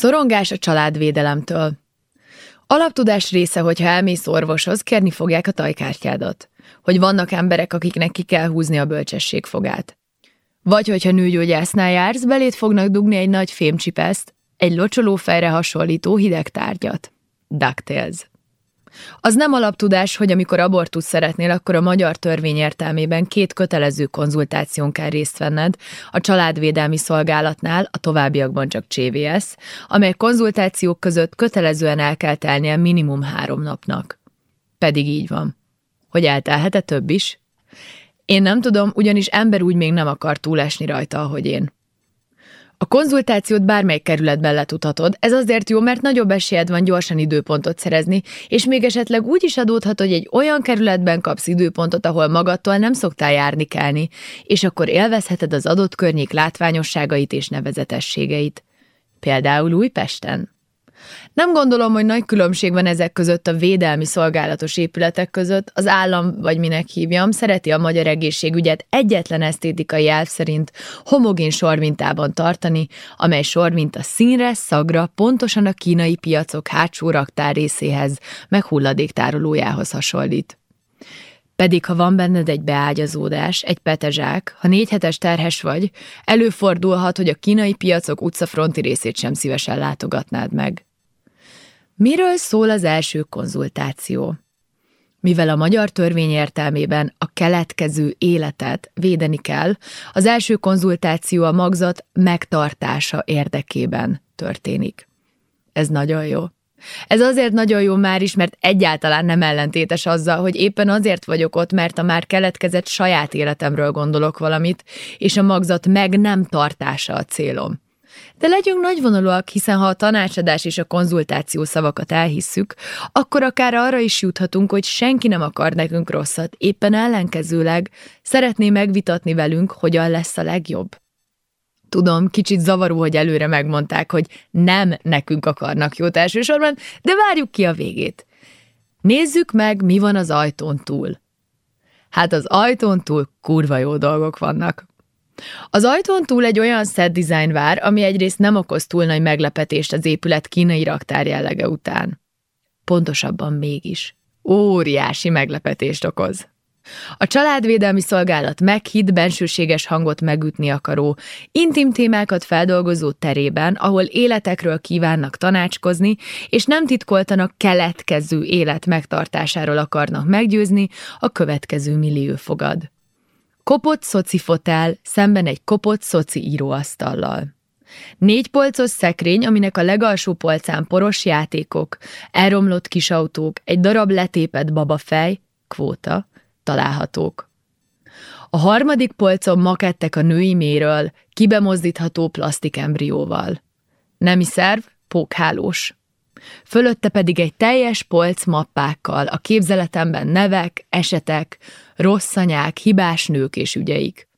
Szorongás a családvédelemtől. Alaptudás része, hogyha elmész orvoshoz, kérni fogják a tajkártyádat. Hogy vannak emberek, akiknek ki kell húzni a bölcsesség fogát. Vagy hogyha nőgyógyásznál jársz, belét fognak dugni egy nagy fémcsipeszt, egy locsoló hasonlító hideg tárgyat. DuckTales. Az nem alaptudás, hogy amikor abortusz szeretnél, akkor a magyar törvény értelmében két kötelező konzultáción kell részt venned, a családvédelmi szolgálatnál, a továbbiakban csak CVS, amely konzultációk között kötelezően el kell telnie minimum három napnak. Pedig így van. Hogy eltelhet-e több is? Én nem tudom, ugyanis ember úgy még nem akar túlesni rajta, ahogy én. A konzultációt bármelyik kerületben letudhatod, ez azért jó, mert nagyobb esélyed van gyorsan időpontot szerezni, és még esetleg úgy is adódhat, hogy egy olyan kerületben kapsz időpontot, ahol magadtól nem szoktál járni kelni, és akkor élvezheted az adott környék látványosságait és nevezetességeit. Például Újpesten. Nem gondolom, hogy nagy különbség van ezek között a védelmi szolgálatos épületek között. Az állam, vagy minek hívjam, szereti a magyar egészségügyet egyetlen esztétikai elv szerint homogén sormintában tartani, amely sorminta színre, szagra, pontosan a kínai piacok hátsó raktár részéhez, meg hulladéktárolójához hasonlít. Pedig, ha van benned egy beágyazódás, egy petezsák, ha négy hetes terhes vagy, előfordulhat, hogy a kínai piacok utcafronti részét sem szívesen látogatnád meg. Miről szól az első konzultáció? Mivel a magyar törvény értelmében a keletkező életet védeni kell, az első konzultáció a magzat megtartása érdekében történik. Ez nagyon jó. Ez azért nagyon jó már is, mert egyáltalán nem ellentétes azzal, hogy éppen azért vagyok ott, mert a már keletkezett saját életemről gondolok valamit, és a magzat meg nem tartása a célom. De legyünk nagyvonalúak, hiszen ha a tanácsadás és a konzultáció szavakat elhisszük, akkor akár arra is juthatunk, hogy senki nem akar nekünk rosszat, éppen ellenkezőleg szeretné megvitatni velünk, hogyan lesz a legjobb. Tudom, kicsit zavaró, hogy előre megmondták, hogy nem nekünk akarnak jót elsősorban, de várjuk ki a végét. Nézzük meg, mi van az ajtón túl. Hát az ajtón túl kurva jó dolgok vannak. Az ajtón túl egy olyan set design vár, ami egyrészt nem okoz túl nagy meglepetést az épület kínai raktár jellege után. Pontosabban mégis. Óriási meglepetést okoz. A családvédelmi szolgálat meghitt, bensőséges hangot megütni akaró, intim témákat feldolgozó terében, ahol életekről kívánnak tanácskozni, és nem titkoltanak keletkező élet megtartásáról akarnak meggyőzni, a következő millió fogad. Kopott szoci fotel, szemben egy kopott szoci íróasztallal. Négy polcos szekrény, aminek a legalsó polcán poros játékok, elromlott kisautók, egy darab letépett babafej, kvóta, találhatók. A harmadik polcon makettek a női méről, kibemozdítható plastikembrióval. Nemi szerv, pókhálós. Fölötte pedig egy teljes polc mappákkal, a képzeletemben nevek, esetek, rossz anyák, hibás nők és ügyeik.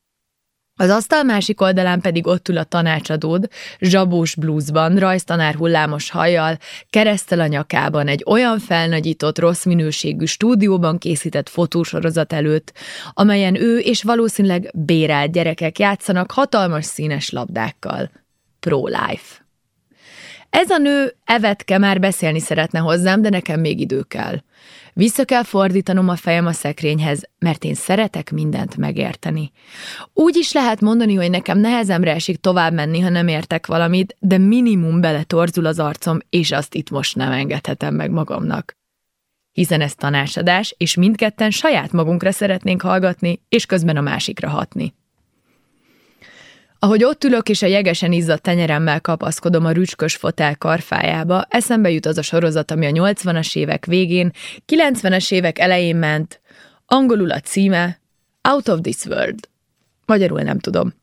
Az asztal másik oldalán pedig ott ül a tanácsadód, zsabós blúzban, rajztanár hullámos hajjal, keresztel a nyakában egy olyan felnagyított, rossz minőségű stúdióban készített fotósorozat előtt, amelyen ő és valószínűleg bérelt gyerekek játszanak hatalmas színes labdákkal. Pro-life. Ez a nő Evetke már beszélni szeretne hozzám, de nekem még idő kell. Vissza kell fordítanom a fejem a szekrényhez, mert én szeretek mindent megérteni. Úgy is lehet mondani, hogy nekem nehezemre esik tovább menni, ha nem értek valamit, de minimum beletorzul az arcom, és azt itt most nem engedhetem meg magamnak. Hiszen ez tanácsadás, és mindketten saját magunkra szeretnénk hallgatni, és közben a másikra hatni. Ahogy ott ülök és a jegesen izzadt tenyeremmel kapaszkodom a rücskös fotel karfájába, eszembe jut az a sorozat, ami a 80-as évek végén, 90-es évek elején ment, angolul a címe Out of this world. Magyarul nem tudom.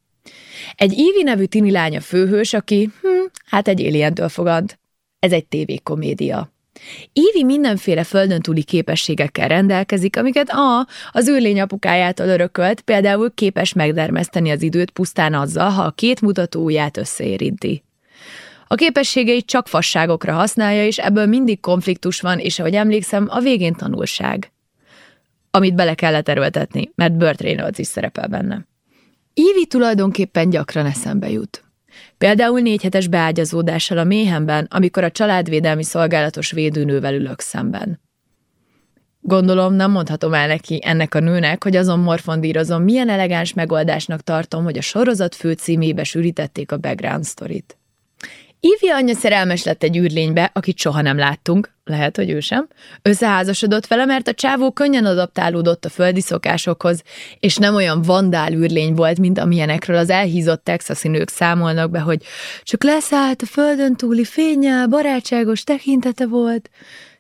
Egy Ívi nevű tini lánya főhős, aki, hm, hát egy alientől fogad. Ez egy tévékomédia. Ívi mindenféle földön túli képességekkel rendelkezik, amiket A. az ő lényapukájától örökölt, például képes megdermeszteni az időt pusztán azzal, ha a két mutatóját összeérinti. A képességeit csak fasságokra használja, és ebből mindig konfliktus van, és ahogy emlékszem, a végén tanulság. Amit bele kellett erőltetni, mert Burt Reynolds is szerepel benne. Ívi tulajdonképpen gyakran eszembe jut. Például négy hetes beágyazódással a méhemben, amikor a családvédelmi szolgálatos védőnővel ülök szemben. Gondolom, nem mondhatom el neki ennek a nőnek, hogy azon morfondírozom, milyen elegáns megoldásnak tartom, hogy a sorozat főcímébe sűrítették a background sztorit. Ivi anyja szerelmes lett egy űrlénybe, akit soha nem láttunk, lehet, hogy ő sem. Összeházasodott vele, mert a csávó könnyen adaptálódott a földi szokásokhoz, és nem olyan vandál űrlény volt, mint amilyenekről az elhízott texasi nők számolnak be, hogy csak leszállt a földön túli fényel, barátságos tekintete volt.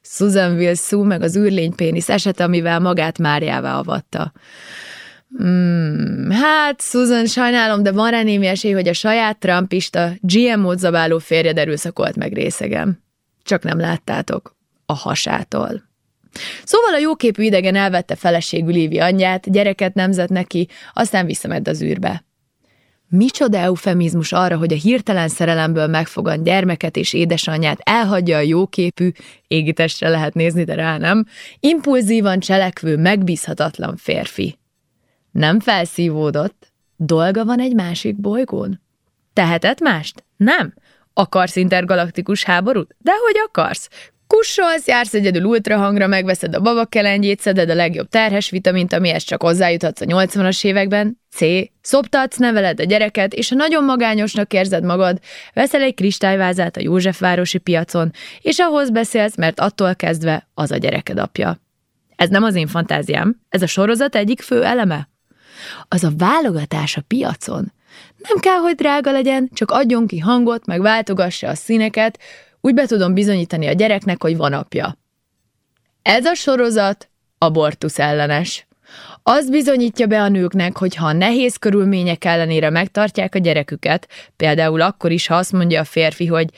Susan Wilson meg az űrlény pénisz esete, amivel magát Máriává avatta. Hmm, hát, Susan, sajnálom, de van rá némi esély, hogy a saját trumpista, GMO-t zabáló férjed erőszakolt meg részegem. Csak nem láttátok. A hasától. Szóval a jóképű idegen elvette feleségül Lívi anyját, gyereket nemzett neki, aztán visszament az űrbe. Micsoda eufemizmus arra, hogy a hirtelen szerelemből megfogant gyermeket és édesanyját elhagyja a jóképű, égitestre lehet nézni, de rá nem, impulzívan cselekvő, megbízhatatlan férfi. Nem felszívódott. Dolga van egy másik bolygón? Tehetett mást? Nem. Akarsz intergalaktikus háborút? Dehogy akarsz. Kussolsz, jársz egyedül ultrahangra, megveszed a babakelendjét, szeded a legjobb terhes vitamint, amihez csak hozzájuthatsz a 80-as években. C. Szoptatsz, neveled a gyereket, és ha nagyon magányosnak érzed magad, veszel egy kristályvázát a Józsefvárosi piacon, és ahhoz beszélsz, mert attól kezdve az a gyereked apja. Ez nem az én fantáziám, ez a sorozat egyik fő eleme az a válogatás a piacon. Nem kell, hogy drága legyen, csak adjon ki hangot, meg váltogassa a színeket, úgy be tudom bizonyítani a gyereknek, hogy van apja. Ez a sorozat abortusz ellenes. Az bizonyítja be a nőknek, hogy ha nehéz körülmények ellenére megtartják a gyereküket, például akkor is, ha azt mondja a férfi, hogy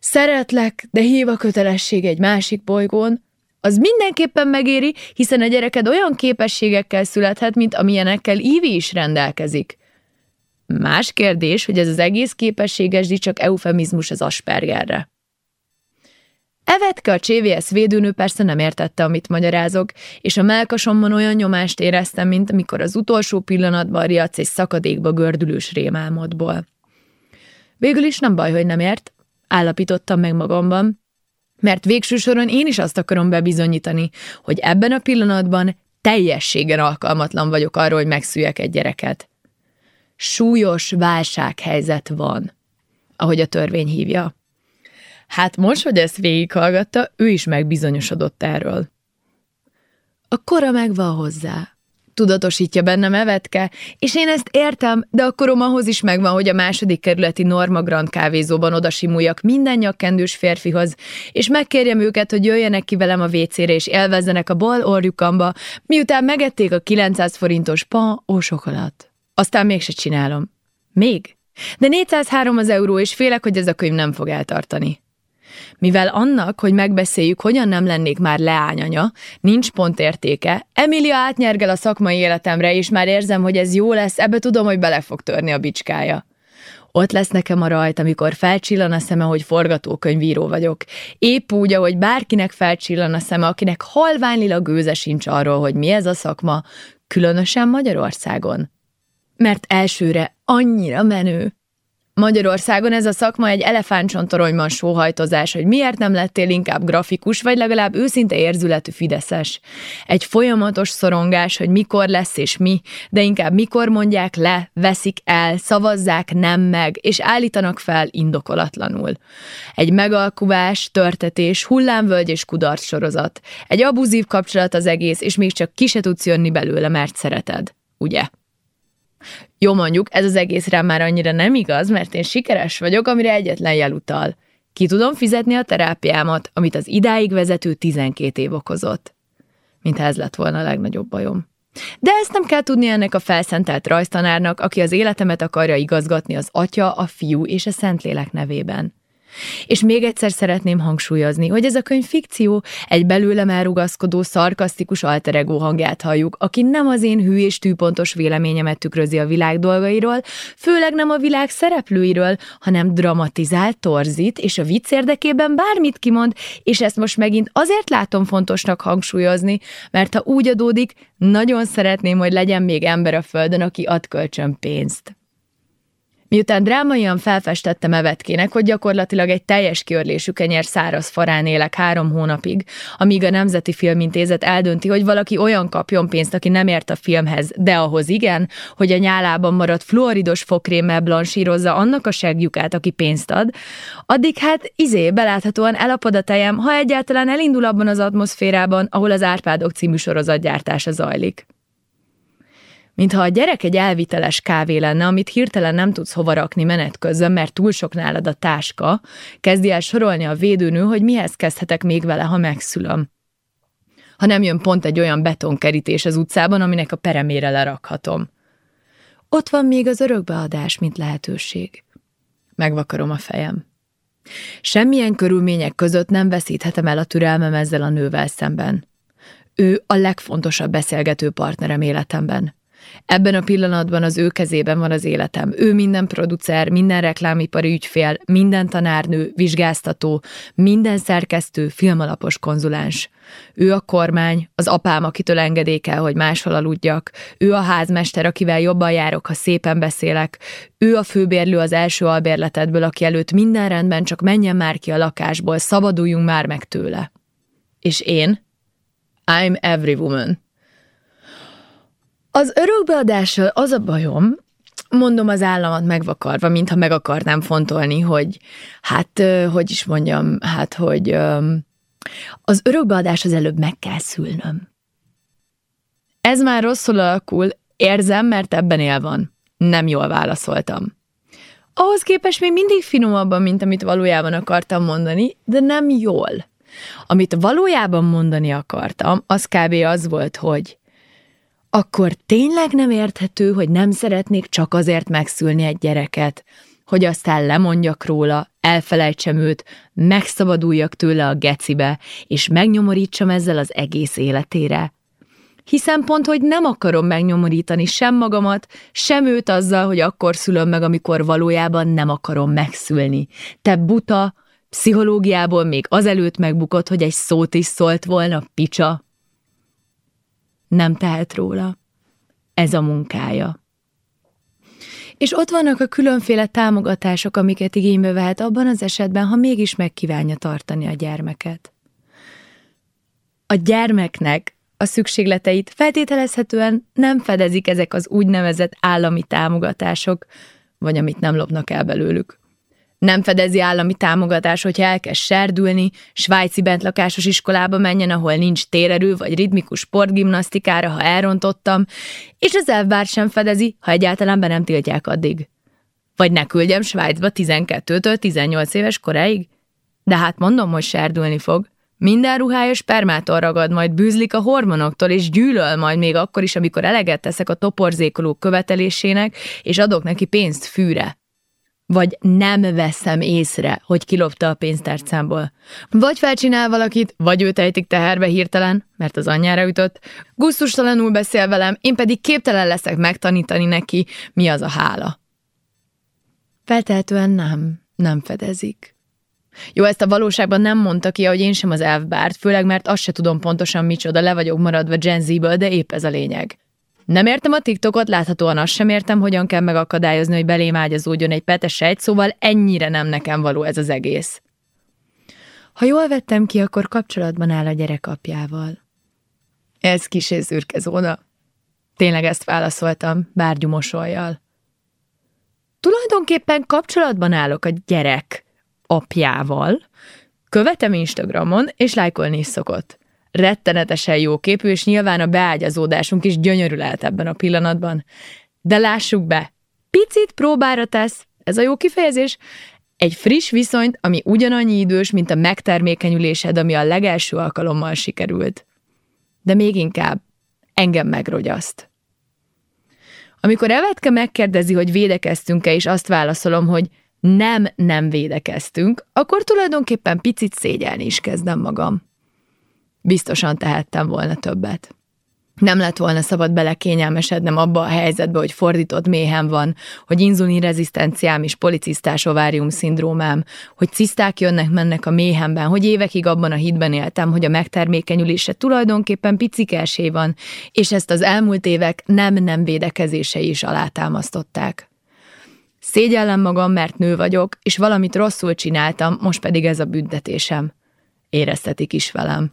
szeretlek, de hív a kötelesség egy másik bolygón, az mindenképpen megéri, hiszen a gyereked olyan képességekkel születhet, mint amilyenekkel Ívi is rendelkezik. Más kérdés, hogy ez az egész képességes csak eufemizmus az Aspergerre. Evetke a CVS védőnő persze nem értette, amit magyarázok, és a melkasomban olyan nyomást éreztem, mint amikor az utolsó pillanatban riadsz egy szakadékba gördülős rémálmodból. Végül is nem baj, hogy nem ért, állapítottam meg magamban, mert végső soron én is azt akarom bebizonyítani, hogy ebben a pillanatban teljességen alkalmatlan vagyok arról, hogy megszüljek egy gyereket. Súlyos válsághelyzet van, ahogy a törvény hívja. Hát most, hogy ezt végighallgatta, ő is megbizonyosodott erről. A kora megvan hozzá, tudatosítja bennem Evetke, és én ezt értem, de a korom ahhoz is megvan, hogy a második kerületi Norma Grand kávézóban odasimuljak minden nyakkendős férfihoz, és megkérjem őket, hogy jöjjenek ki velem a vécére, és élvezzenek a bal orjukamba, miután megették a 900 forintos pan ó sokolat. Aztán mégse csinálom. Még? De 403 az euró, és félek, hogy ez a könyv nem fog eltartani. Mivel annak, hogy megbeszéljük, hogyan nem lennék már leányanya, nincs pontértéke, Emilia átnyergel a szakmai életemre, és már érzem, hogy ez jó lesz, ebbe tudom, hogy bele fog törni a bicskája. Ott lesz nekem a rajt, amikor felcsillan a szeme, hogy forgatókönyvíró vagyok. Épp úgy, ahogy bárkinek felcsillan a szeme, akinek halványlila gőze sincs arról, hogy mi ez a szakma, különösen Magyarországon. Mert elsőre annyira menő. Magyarországon ez a szakma egy elefántcsontoronyban sóhajtozás, hogy miért nem lettél inkább grafikus, vagy legalább őszinte érzületű fideszes. Egy folyamatos szorongás, hogy mikor lesz és mi, de inkább mikor mondják le, veszik el, szavazzák nem meg, és állítanak fel indokolatlanul. Egy megalkuvás, törtetés, hullámvölgy és kudarc sorozat. Egy abuzív kapcsolat az egész, és még csak ki se tudsz jönni belőle, mert szereted. Ugye? Jó mondjuk, ez az egész rám már annyira nem igaz, mert én sikeres vagyok, amire egyetlen jel utal. Ki tudom fizetni a terápiámat, amit az idáig vezető 12 év okozott. Mintha ez lett volna a legnagyobb bajom. De ezt nem kell tudni ennek a felszentelt rajztanárnak, aki az életemet akarja igazgatni az Atya, a Fiú és a Szentlélek nevében. És még egyszer szeretném hangsúlyozni, hogy ez a könyv fikció, egy belőlem elrugaszkodó, szarkasztikus alteregó hangját halljuk, aki nem az én hű és tűpontos véleményemet tükrözi a világ dolgairól, főleg nem a világ szereplőiről, hanem dramatizál, torzít, és a vicc érdekében bármit kimond, és ezt most megint azért látom fontosnak hangsúlyozni, mert ha úgy adódik, nagyon szeretném, hogy legyen még ember a földön, aki ad kölcsön pénzt. Miután drámaian felfestettem evetkének, hogy gyakorlatilag egy teljes kiörlésű kenyer száraz farán élek három hónapig, amíg a Nemzeti Filmintézet eldönti, hogy valaki olyan kapjon pénzt, aki nem ért a filmhez, de ahhoz igen, hogy a nyálában maradt fluoridos fokrémmel blansírozza annak a segjukát, aki pénzt ad, addig hát izé beláthatóan elapad a tejem, ha egyáltalán elindul abban az atmoszférában, ahol az Árpádok című sorozatgyártása zajlik mintha a gyerek egy elviteles kávé lenne, amit hirtelen nem tudsz hova rakni menet közben, mert túl sok nálad a táska, kezdi el sorolni a védőnő, hogy mihez kezdhetek még vele, ha megszülöm. Ha nem jön pont egy olyan betonkerítés az utcában, aminek a peremére lerakhatom. Ott van még az örökbeadás, mint lehetőség. Megvakarom a fejem. Semmilyen körülmények között nem veszíthetem el a türelmem ezzel a nővel szemben. Ő a legfontosabb beszélgető partnerem életemben. Ebben a pillanatban az ő kezében van az életem. Ő minden producer, minden reklámipari ügyfél, minden tanárnő, vizsgáztató, minden szerkesztő, filmalapos konzulens. Ő a kormány, az apám, akitől engedékel, hogy máshol aludjak. Ő a házmester, akivel jobban járok, ha szépen beszélek. Ő a főbérlő az első albérletedből, aki előtt minden rendben, csak menjen már ki a lakásból, szabaduljunk már meg tőle. És én? I'm every woman. Az örökbeadással az a bajom, mondom az államat megvakarva, mintha meg akarnám fontolni, hogy hát, hogy is mondjam, hát, hogy az örökbeadás az előbb meg kell szülnöm. Ez már rosszul alakul, érzem, mert ebben él van. Nem jól válaszoltam. Ahhoz képest még mindig finomabban, mint amit valójában akartam mondani, de nem jól. Amit valójában mondani akartam, az kb. az volt, hogy akkor tényleg nem érthető, hogy nem szeretnék csak azért megszülni egy gyereket, hogy aztán lemondjak róla, elfelejtsem őt, megszabaduljak tőle a gecibe, és megnyomorítsam ezzel az egész életére. Hiszen pont, hogy nem akarom megnyomorítani sem magamat, sem őt azzal, hogy akkor szülöm meg, amikor valójában nem akarom megszülni. Te buta, pszichológiából még azelőtt megbukott, hogy egy szót is szólt volna, picsa nem tehet róla. Ez a munkája. És ott vannak a különféle támogatások, amiket igénybe vehet abban az esetben, ha mégis megkívánja tartani a gyermeket. A gyermeknek a szükségleteit feltételezhetően nem fedezik ezek az úgynevezett állami támogatások, vagy amit nem lopnak el belőlük. Nem fedezi állami támogatás, hogyha elkezd serdülni, svájci bentlakásos iskolába menjen, ahol nincs térerő vagy ritmikus sportgimnasztikára, ha elrontottam, és az elvbár sem fedezi, ha egyáltalán be nem tiltják addig. Vagy ne küldjem Svájcba 12-től 18 éves koráig? De hát mondom, hogy serdülni fog. Minden ruhája spermától ragad, majd bűzlik a hormonoktól, és gyűlöl majd még akkor is, amikor eleget teszek a toporzékoló követelésének, és adok neki pénzt fűre vagy nem veszem észre, hogy kilopta a pénztárcámból. Vagy felcsinál valakit, vagy őt ejtik teherbe hirtelen, mert az anyjára ütött, gusztustalanul beszél velem, én pedig képtelen leszek megtanítani neki, mi az a hála. Feltehetően nem, nem fedezik. Jó, ezt a valóságban nem mondta ki, hogy én sem az elfbárt, főleg mert azt se tudom pontosan micsoda, le vagyok maradva Gen Z-ből, de épp ez a lényeg. Nem értem a TikTokot, láthatóan azt sem értem, hogyan kell megakadályozni, hogy belém ágyazódjon egy petes sejt, szóval ennyire nem nekem való ez az egész. Ha jól vettem ki, akkor kapcsolatban áll a gyerek apjával. Ez kisé szürke zóna. Tényleg ezt válaszoltam, bárgyú mosolyjal. Tulajdonképpen kapcsolatban állok a gyerek apjával, követem Instagramon, és lájkolni is szokott rettenetesen jó képű, és nyilván a beágyazódásunk is gyönyörű lehet ebben a pillanatban. De lássuk be, picit próbára tesz, ez a jó kifejezés, egy friss viszonyt, ami ugyanannyi idős, mint a megtermékenyülésed, ami a legelső alkalommal sikerült. De még inkább engem megrogyaszt. Amikor Evetke megkérdezi, hogy védekeztünk-e, és azt válaszolom, hogy nem, nem védekeztünk, akkor tulajdonképpen picit szégyelni is kezdem magam. Biztosan tehettem volna többet. Nem lett volna szabad belekényelmesednem abba a helyzetbe, hogy fordított méhem van, hogy inzulinrezisztenciám és policisztás ovárium szindrómám, hogy ciszták jönnek-mennek a méhemben, hogy évekig abban a hitben éltem, hogy a megtermékenyülése tulajdonképpen picikelsé van, és ezt az elmúlt évek nem-nem védekezései is alátámasztották. Szégyellem magam, mert nő vagyok, és valamit rosszul csináltam, most pedig ez a büntetésem. Éreztetik is velem.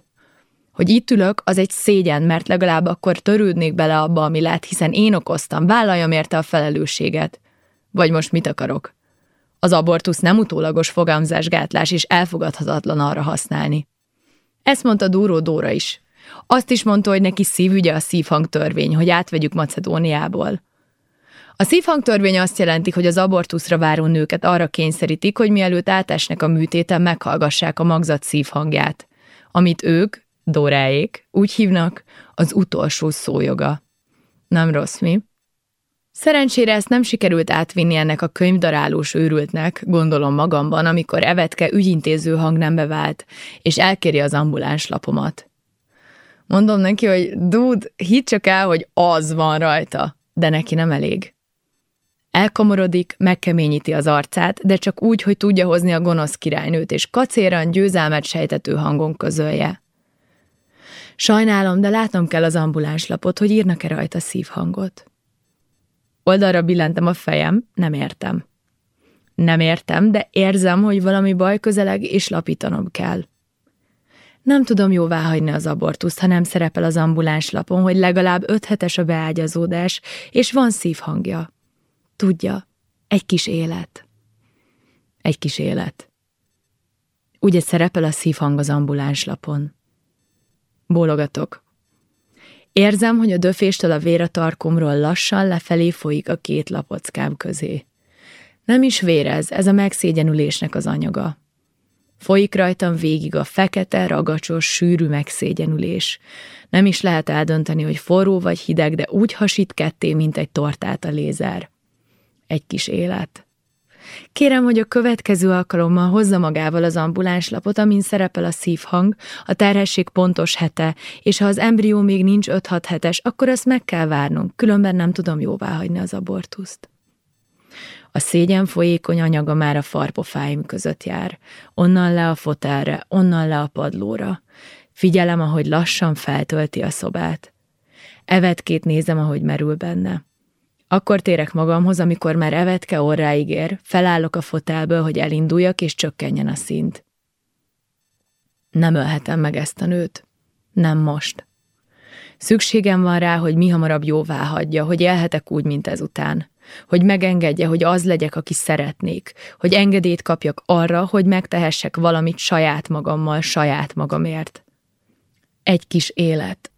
Hogy itt ülök, az egy szégyen, mert legalább akkor törődnék bele abba, ami lát, hiszen én okoztam, vállaljam érte a felelősséget. Vagy most mit akarok? Az abortusz nem utólagos fogamzásgátlás, és elfogadhatatlan arra használni. Ezt mondta Dúró Dóra is. Azt is mondta, hogy neki szívügye a szívhangtörvény, hogy átvegyük Macedóniából. A szívhangtörvény azt jelenti, hogy az abortuszra váró nőket arra kényszerítik, hogy mielőtt átesnek a műtéten, meghallgassák a magzat szívhangját, amit ők, Dóráék, úgy hívnak, az utolsó szójoga. Nem rossz, mi? Szerencsére ezt nem sikerült átvinni ennek a könyvdarálós őrültnek, gondolom magamban, amikor Evetke ügyintéző hangnembe vált, és elkéri az ambuláns lapomat. Mondom neki, hogy dúd, hidd csak el, hogy az van rajta, de neki nem elég. Elkomorodik, megkeményíti az arcát, de csak úgy, hogy tudja hozni a gonosz királynőt, és kacéran győzelmet sejtető hangon közölje. Sajnálom, de látnom kell az ambulánslapot, hogy írnak-e rajta szívhangot. Oldalra billentem a fejem, nem értem. Nem értem, de érzem, hogy valami baj közeleg, és lapítanom kell. Nem tudom jóvá hagyni az abortuszt, ha nem szerepel az ambuláns lapon, hogy legalább öt hetes a beágyazódás, és van szívhangja. Tudja, egy kis élet. Egy kis élet. Ugye szerepel a szívhang az ambuláns lapon. Bólogatok. Érzem, hogy a döféstől a vér a tarkomról lassan lefelé folyik a két lapockám közé. Nem is vérez, ez a megszégyenülésnek az anyaga. Folyik rajtam végig a fekete, ragacsos, sűrű megszégyenülés. Nem is lehet eldönteni, hogy forró vagy hideg, de úgy hasít ketté, mint egy tortát a lézer. Egy kis élet. Kérem, hogy a következő alkalommal hozza magával az ambulánslapot, amin szerepel a szívhang, a terhesség pontos hete, és ha az embrió még nincs 5-6 hetes, akkor ezt meg kell várnunk, különben nem tudom jóvá hagyni az abortuszt. A szégyen folyékony anyaga már a farpofáim között jár. Onnan le a fotelre, onnan le a padlóra. Figyelem, ahogy lassan feltölti a szobát. Evetkét nézem, ahogy merül benne. Akkor térek magamhoz, amikor már evetke orráig ér, felállok a fotelből, hogy elinduljak és csökkenjen a szint. Nem ölhetem meg ezt a nőt. Nem most. Szükségem van rá, hogy mi hamarabb jóvá hagyja, hogy élhetek úgy, mint ezután. Hogy megengedje, hogy az legyek, aki szeretnék. Hogy engedélyt kapjak arra, hogy megtehessek valamit saját magammal, saját magamért. Egy kis élet,